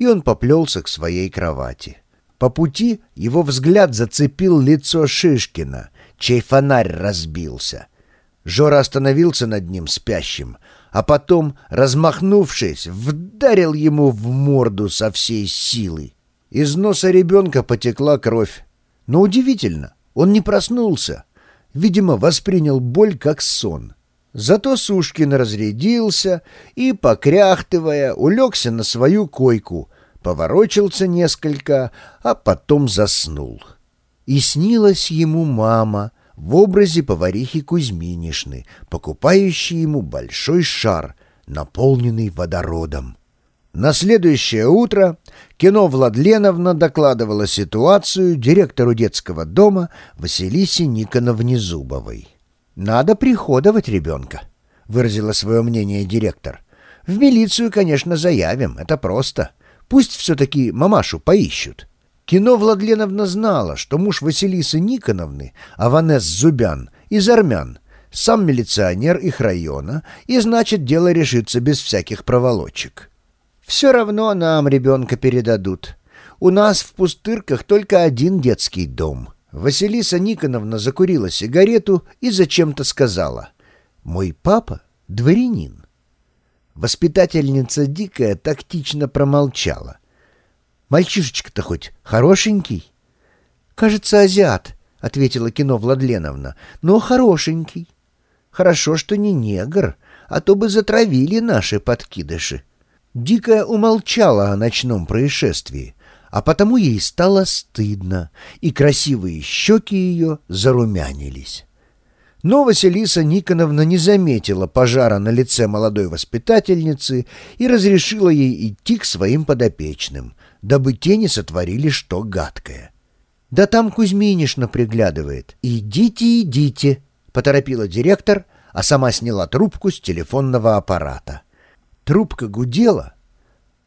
и он поплелся к своей кровати. По пути его взгляд зацепил лицо Шишкина, чей фонарь разбился. Жора остановился над ним спящим, а потом, размахнувшись, вдарил ему в морду со всей силы. Из носа ребенка потекла кровь. Но удивительно, он не проснулся. Видимо, воспринял боль как сон. Зато Сушкин разрядился и, покряхтывая, улегся на свою койку, поворочился несколько, а потом заснул. И снилась ему мама в образе поварихи Кузьминишны, покупающей ему большой шар, наполненный водородом. На следующее утро кино Владленовна докладывала ситуацию директору детского дома Василисе Никоновне Зубовой. «Надо приходовать ребенка», — выразила свое мнение директор. «В милицию, конечно, заявим, это просто. Пусть все-таки мамашу поищут». Кино Владленовна знала, что муж Василисы Никоновны, Аванес Зубян, из армян, сам милиционер их района, и значит, дело решится без всяких проволочек. Все равно нам ребенка передадут. У нас в пустырках только один детский дом. Василиса Никоновна закурила сигарету и зачем-то сказала. «Мой папа — дворянин». Воспитательница Дикая тактично промолчала. «Мальчишечка-то хоть хорошенький?» «Кажется, азиат», — ответила кино Владленовна, — «но хорошенький. Хорошо, что не негр, а то бы затравили наши подкидыши». Дикая умолчала о ночном происшествии, а потому ей стало стыдно, и красивые щеки ее зарумянились. Но Василиса Никоновна не заметила пожара на лице молодой воспитательницы и разрешила ей идти к своим подопечным, дабы те не сотворили что гадкое. «Да там Кузьминишна приглядывает. Идите, идите», — поторопила директор, а сама сняла трубку с телефонного аппарата. Трубка гудела,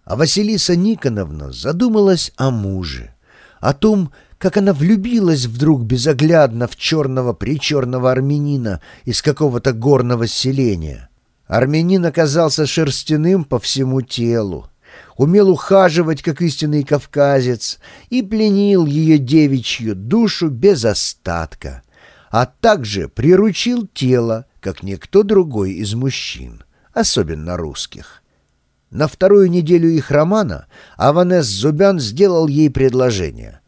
а Василиса Никоновна задумалась о муже, о том, как она влюбилась вдруг безоглядно в черного-причерного армянина из какого-то горного селения. Армянин оказался шерстяным по всему телу, умел ухаживать, как истинный кавказец, и пленил ее девичью душу без остатка, а также приручил тело, как никто другой из мужчин особенно русских. На вторую неделю их романа Аванес Зубян сделал ей предложение.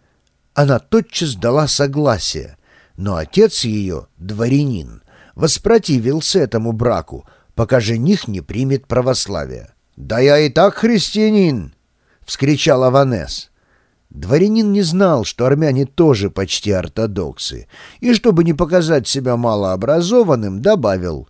Она тотчас дала согласие, но отец ее, дворянин, воспротивился этому браку, пока жених не примет православие. «Да я и так христианин!» — вскричал Аванес. Дворянин не знал, что армяне тоже почти ортодоксы, и, чтобы не показать себя малообразованным, добавил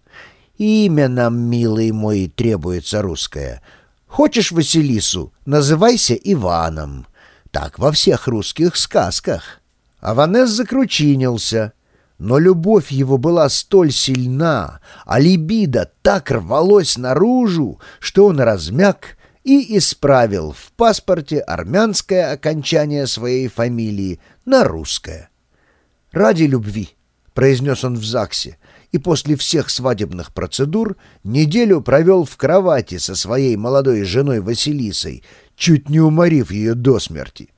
Имя нам, милый мой, требуется русское. Хочешь Василису, называйся Иваном. Так во всех русских сказках. Аванес закручинился, но любовь его была столь сильна, а либидо так рвалось наружу, что он размяк и исправил в паспорте армянское окончание своей фамилии на русское. «Ради любви», — произнес он в ЗАГСе, и после всех свадебных процедур неделю провел в кровати со своей молодой женой Василисой, чуть не уморив ее до смерти.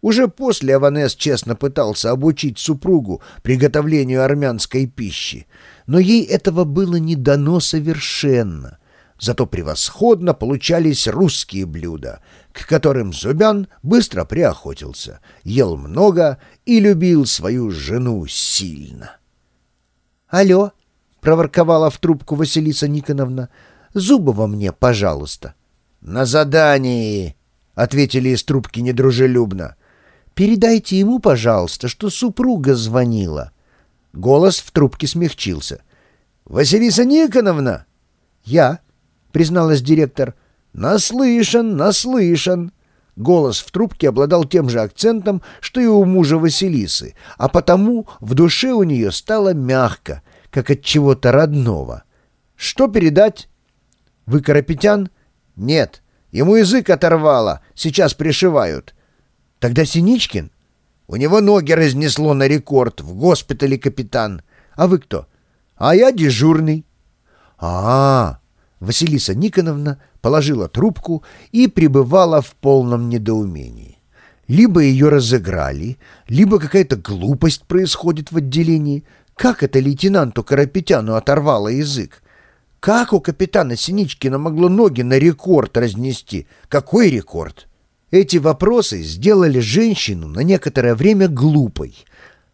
Уже после Аванес честно пытался обучить супругу приготовлению армянской пищи, но ей этого было не дано совершенно. Зато превосходно получались русские блюда, к которым Зубян быстро приохотился, ел много и любил свою жену сильно. «Алло!» — проворковала в трубку Василиса Никоновна. «Зубова мне, пожалуйста». «На задании!» — ответили из трубки недружелюбно. «Передайте ему, пожалуйста, что супруга звонила». Голос в трубке смягчился. «Василиса Никоновна?» «Я», — призналась директор. «Наслышан, наслышан». Голос в трубке обладал тем же акцентом, что и у мужа Василисы, а потому в душе у нее стало мягко, как от чего-то родного. «Что передать?» «Вы Карапетян?» «Нет, ему язык оторвало, сейчас пришивают». «Тогда Синичкин?» «У него ноги разнесло на рекорд, в госпитале капитан. А вы кто?» «А я дежурный». «А-а-а!» Василиса Никоновна положила трубку и пребывала в полном недоумении. Либо ее разыграли, либо какая-то глупость происходит в отделении. Как это лейтенанту Карапетяну оторвало язык? Как у капитана Синичкина могло ноги на рекорд разнести? Какой рекорд? Эти вопросы сделали женщину на некоторое время глупой.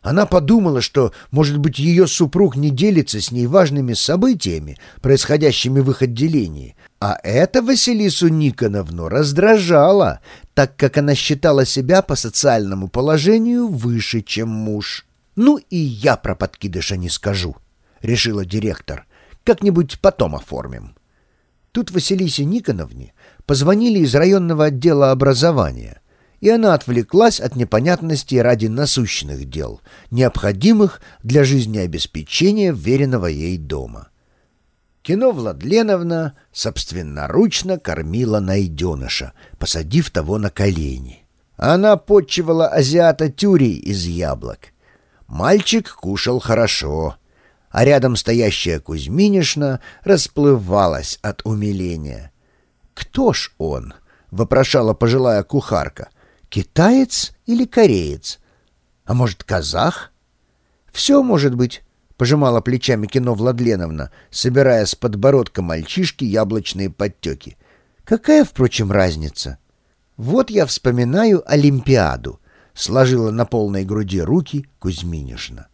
Она подумала, что, может быть, ее супруг не делится с ней важными событиями, происходящими в их отделении. А это Василису Никоновну раздражало, так как она считала себя по социальному положению выше, чем муж. «Ну и я про подкидыша не скажу», — решила директор. «Как-нибудь потом оформим». Тут Василисе Никоновне позвонили из районного отдела образования — и она отвлеклась от непонятности ради насущных дел, необходимых для жизнеобеспечения веренного ей дома. Кино Владленовна собственноручно кормила найденыша, посадив того на колени. Она подчивала азиата тюрей из яблок. Мальчик кушал хорошо, а рядом стоящая Кузьминишна расплывалась от умиления. «Кто ж он?» — вопрошала пожилая кухарка — Китаец или кореец? А может, казах? Все может быть, пожимала плечами кино Владленовна, собирая с подбородка мальчишки яблочные подтеки. Какая, впрочем, разница? Вот я вспоминаю Олимпиаду, сложила на полной груди руки Кузьминишна.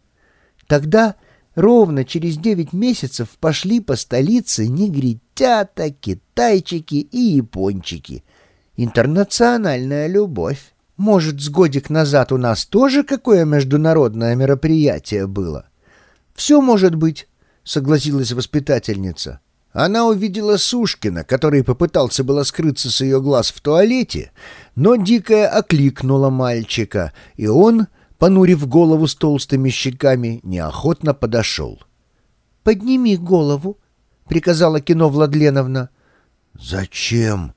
Тогда ровно через девять месяцев пошли по столице негритята, китайчики и япончики — Интернациональная любовь. Может, с годик назад у нас тоже какое международное мероприятие было? Все может быть, согласилась воспитательница. Она увидела Сушкина, который попытался было скрыться с ее глаз в туалете, но дикая окликнула мальчика, и он, понурив голову с толстыми щеками, неохотно подошел. «Подними голову», — приказала кино Владленовна. «Зачем?» —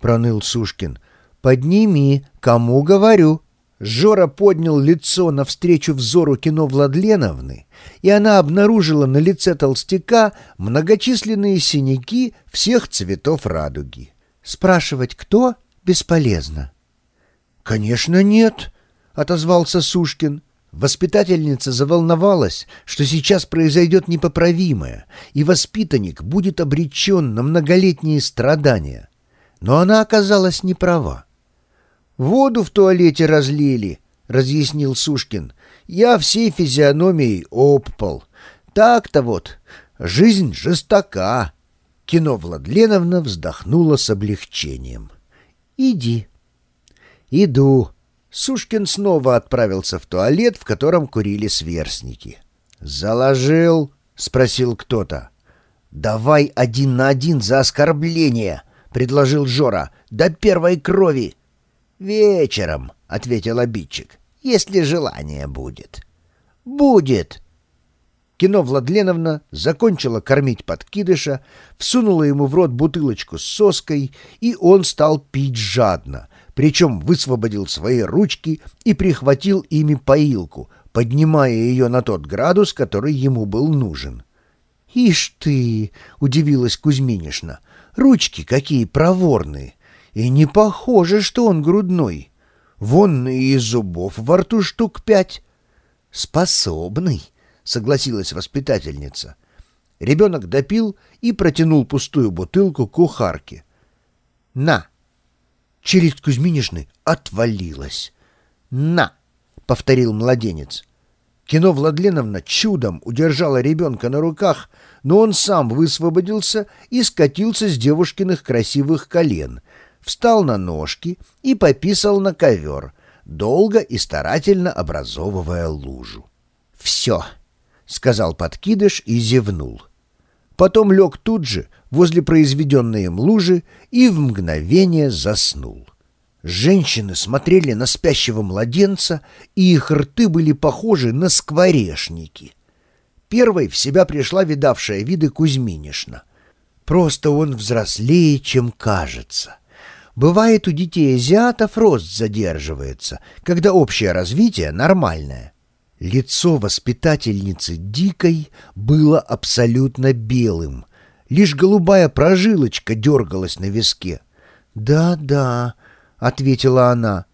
проныл Сушкин. «Подними, кому говорю». Жора поднял лицо навстречу взору кино Владленовны, и она обнаружила на лице толстяка многочисленные синяки всех цветов радуги. Спрашивать кто бесполезно. «Конечно нет», — отозвался Сушкин. Воспитательница заволновалась, что сейчас произойдет непоправимое, и воспитанник будет обречен на многолетние страдания. Но она оказалась не права. «Воду в туалете разлили», — разъяснил Сушкин. «Я всей физиономией обпал. Так-то вот, жизнь жестока». Кино Владленовна вздохнула с облегчением. «Иди». «Иду». Сушкин снова отправился в туалет, в котором курили сверстники. «Заложил?» — спросил кто-то. «Давай один на один за оскорбление», — предложил Жора, — «до первой крови». «Вечером», — ответил обидчик, — «если желание будет». «Будет». Кино Владленовна закончила кормить подкидыша, всунула ему в рот бутылочку с соской, и он стал пить жадно, причем высвободил свои ручки и прихватил ими поилку, поднимая ее на тот градус, который ему был нужен. «Ишь ты!» — удивилась Кузьминишна — Ручки какие проворные. И не похоже, что он грудной. Вон и зубов во рту штук пять. Способный, согласилась воспитательница. Ребенок допил и протянул пустую бутылку кухарке. «На!» Челюсть Кузьминишны отвалилась. «На!» — повторил младенец. Кино Владленовна чудом удержала ребенка на руках, но он сам высвободился и скатился с девушкиных красивых колен, встал на ножки и пописал на ковер, долго и старательно образовывая лужу. «Все», — сказал подкидыш и зевнул. Потом лег тут же, возле произведенной им лужи, и в мгновение заснул. Женщины смотрели на спящего младенца, и их рты были похожи на скворечники. Первой в себя пришла видавшая виды Кузьминишна. Просто он взрослее, чем кажется. Бывает, у детей азиатов рост задерживается, когда общее развитие нормальное. Лицо воспитательницы Дикой было абсолютно белым, Лишь голубая прожилочка дергалась на виске. «Да-да», — ответила она,